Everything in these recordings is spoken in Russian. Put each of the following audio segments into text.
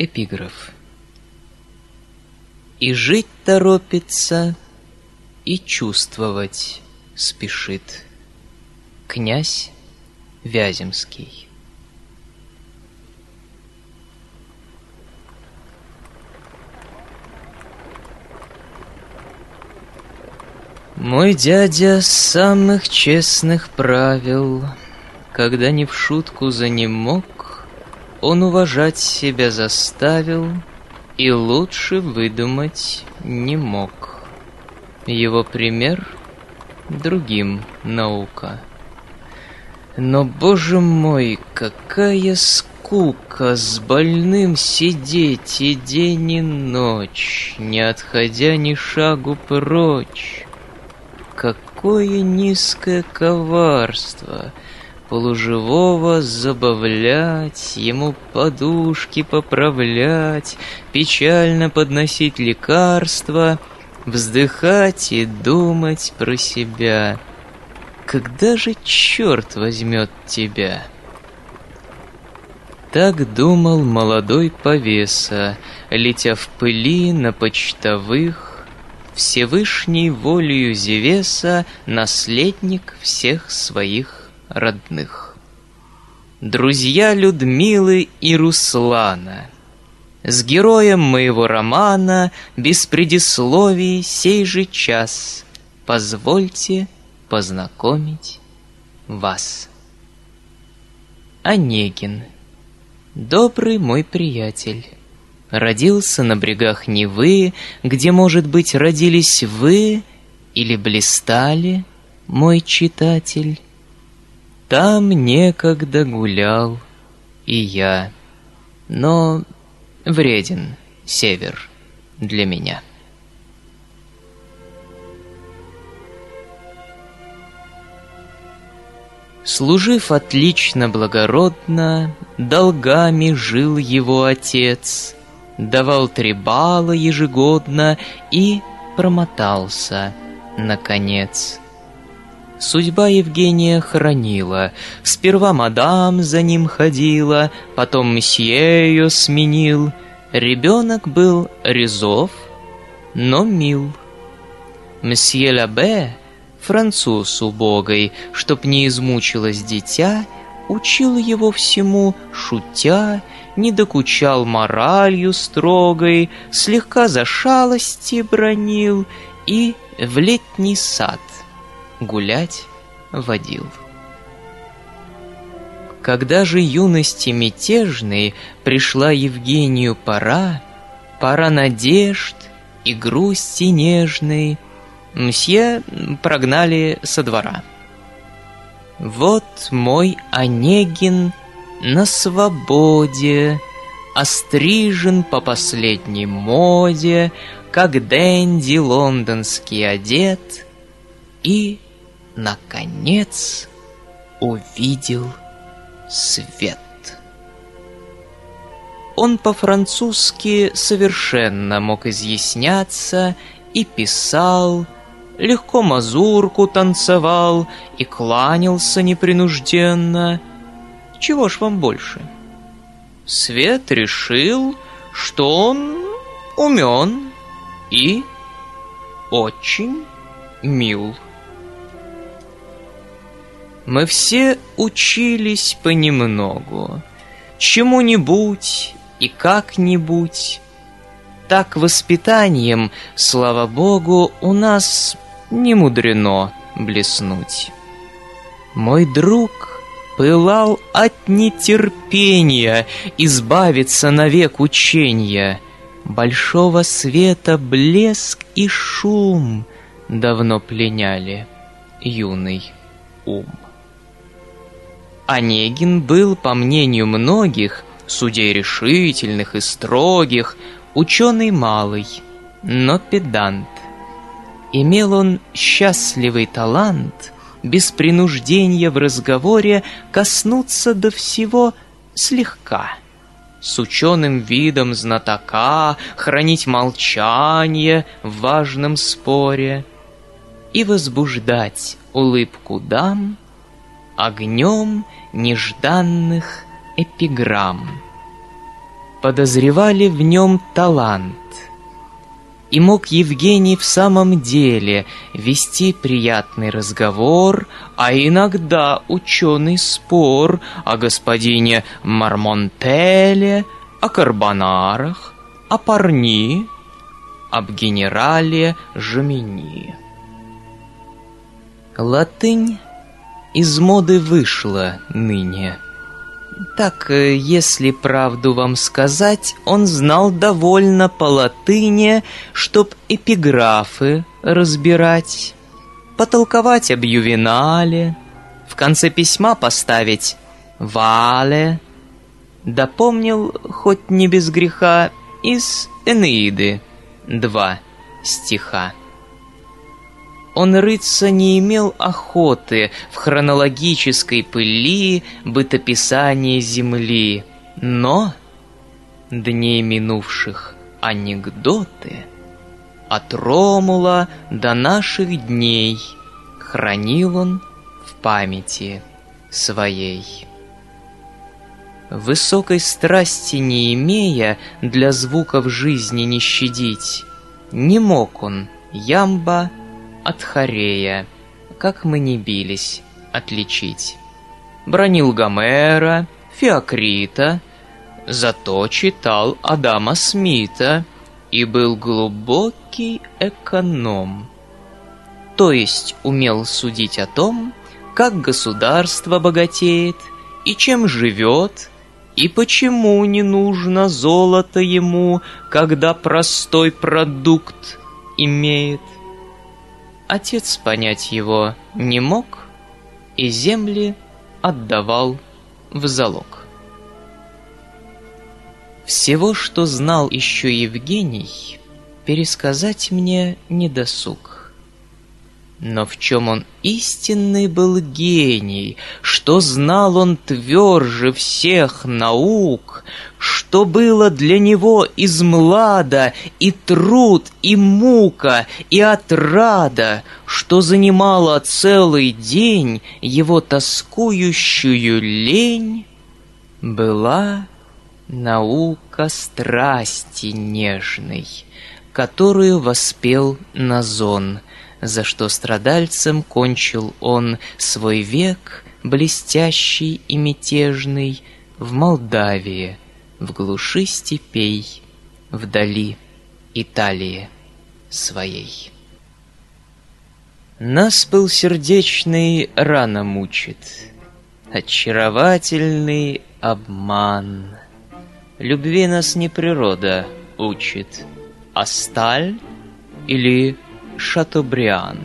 Эпиграф. И жить торопится, и чувствовать спешит. Князь Вяземский. Мой дядя самых честных правил, Когда не в шутку за ним мог, Он уважать себя заставил И лучше выдумать не мог. Его пример другим наука. Но, боже мой, какая скука С больным сидеть и день и ночь, Не отходя ни шагу прочь. Какое низкое коварство! Полуживого забавлять, Ему подушки поправлять, Печально подносить лекарства, Вздыхать и думать про себя. Когда же черт возьмет тебя? Так думал молодой повеса, Летя в пыли на почтовых, Всевышней волею Зевеса наследник всех своих родных. Друзья Людмилы и Руслана, С героем моего романа Без предисловий сей же час Позвольте познакомить вас. Онегин, добрый мой приятель, Родился на брегах Невы, где, может быть, родились вы или блистали, мой читатель. Там некогда гулял и я, но вреден север для меня. Служив отлично благородно, долгами жил его отец — давал три балла ежегодно и промотался, наконец. Судьба Евгения хранила. Сперва мадам за ним ходила, потом месье ее сменил. Ребенок был резов, но мил. Мсье Лабе, француз убогой, чтоб не измучилось дитя, учил его всему, шутя не докучал моралью строгой, слегка за шалости бронил и в летний сад гулять водил. Когда же юности мятежной пришла Евгению пора, пора надежд и грусти нежной, мсье прогнали со двора. Вот мой Онегин — на свободе, Острижен по последней моде, Как Дэнди лондонский одет, И, наконец, увидел свет. Он по-французски совершенно мог изъясняться и писал, легко мазурку танцевал и кланялся непринужденно, чего ж вам больше? Свет решил, что он умен и очень мил. Мы все учились понемногу, чему-нибудь и как-нибудь. Так воспитанием, слава богу, у нас не мудрено блеснуть. Мой друг пылал от нетерпения избавиться навек учения. Большого света блеск и шум давно пленяли юный ум. Онегин был, по мнению многих, судей решительных и строгих, ученый малый, но педант. Имел он счастливый талант — без принуждения в разговоре коснуться до всего слегка. С ученым видом знатока хранить молчание в важном споре и возбуждать улыбку дам огнем нежданных эпиграмм. подозревали в нем талант. И мог Евгений в самом деле вести приятный разговор, а иногда ученый спор о господине Мармонтеле, о карбонарах, о парни, об генерале Жамини. Латынь из моды вышла ныне. Так, э, если правду вам сказать, он знал довольно по латыни, чтоб эпиграфы разбирать, потолковать об ювенале, в конце письма поставить «вале», допомнил, хоть не без греха, из «Энеиды» два стиха. Он рыться не имел охоты в хронологической пыли бытописания земли, но дней минувших анекдоты от Ромула до наших дней хранил он в памяти своей. Высокой страсти не имея, для звуков жизни не щадить, не мог он ямба от Хорея, как мы не бились, отличить. Бронил Гомера, Феокрита, зато читал Адама Смита и был глубокий эконом. То есть умел судить о том, как государство богатеет и чем живет, и почему не нужно золото ему, когда простой продукт имеет. Отец понять его не мог и земли отдавал в залог. Всего, что знал еще Евгений, пересказать мне не досуг. Но в чем он истинный был гений, что знал он тверже всех наук, что было для него из млада и труд, и мука, и отрада, что занимало целый день его тоскующую лень, была наука страсти нежной, которую воспел Назон — за что страдальцем кончил он свой век блестящий и мятежный в Молдавии, в глуши степей, вдали Италии своей. Нас был сердечный рано мучит, очаровательный обман. Любви нас не природа учит, а сталь или Шатобриан.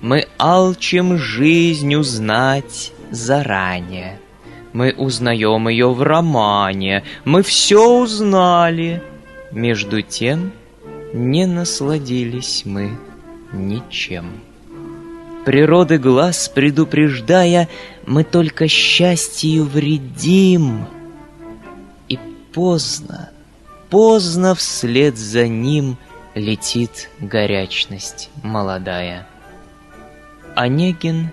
Мы алчим жизнь узнать заранее. Мы узнаем ее в романе, мы все узнали. Между тем не насладились мы ничем. Природы глаз предупреждая, мы только счастью вредим. И поздно, поздно вслед за ним — летит горячность молодая. Онегин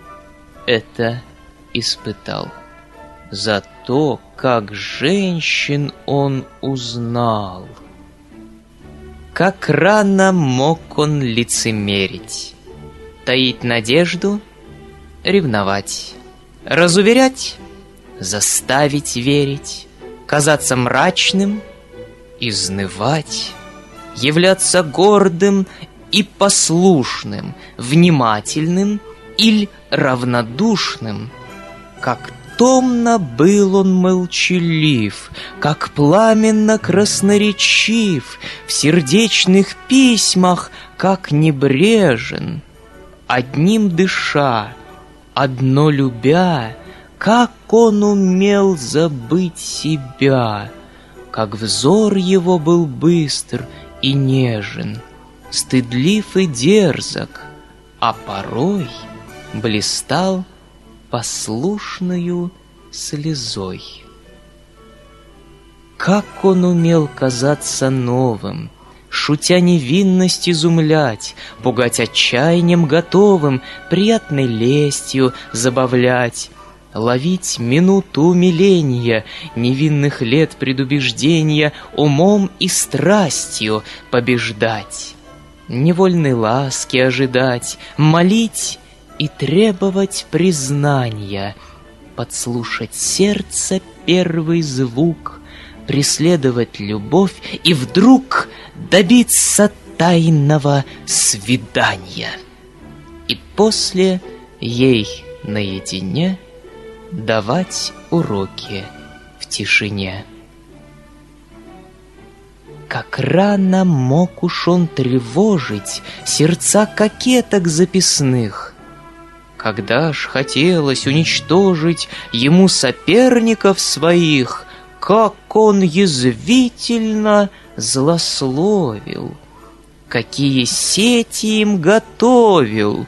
это испытал. За то, как женщин он узнал. Как рано мог он лицемерить, Таить надежду, ревновать, Разуверять, заставить верить, Казаться мрачным, изнывать являться гордым и послушным, внимательным или равнодушным. Как томно был он молчалив, как пламенно красноречив, в сердечных письмах, как небрежен. Одним дыша, одно любя, как он умел забыть себя, как взор его был быстр и нежен, стыдлив и дерзок, а порой блистал послушную слезой. Как он умел казаться новым, Шутя невинность изумлять, Пугать отчаянием готовым, Приятной лестью забавлять, Ловить минуту умиления, Невинных лет предубеждения Умом и страстью побеждать. Невольной ласки ожидать, Молить и требовать признания, Подслушать сердце первый звук, Преследовать любовь и вдруг Добиться тайного свидания. И после ей наедине Давать уроки в тишине. Как рано мог уж он тревожить Сердца кокеток записных, Когда ж хотелось уничтожить Ему соперников своих, Как он язвительно злословил, Какие сети им готовил.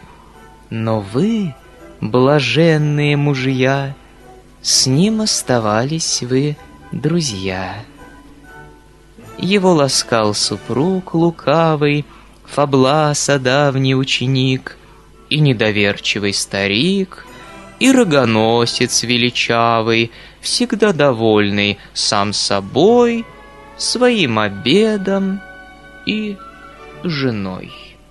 Но вы, блаженные мужья, С ним оставались вы друзья. Его ласкал супруг лукавый, Фабласа давний ученик, И недоверчивый старик, И рогоносец величавый, Всегда довольный сам собой, Своим обедом и женой.